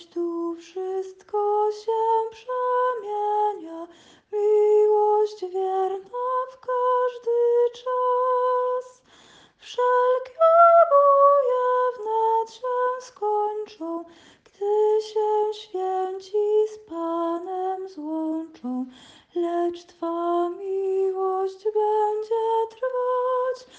choć tu wszystko się przemienia, miłość wierna w każdy czas. Wszelkie bóle w się skończą, gdy się święci z Panem złączą, lecz Twa miłość będzie trwać.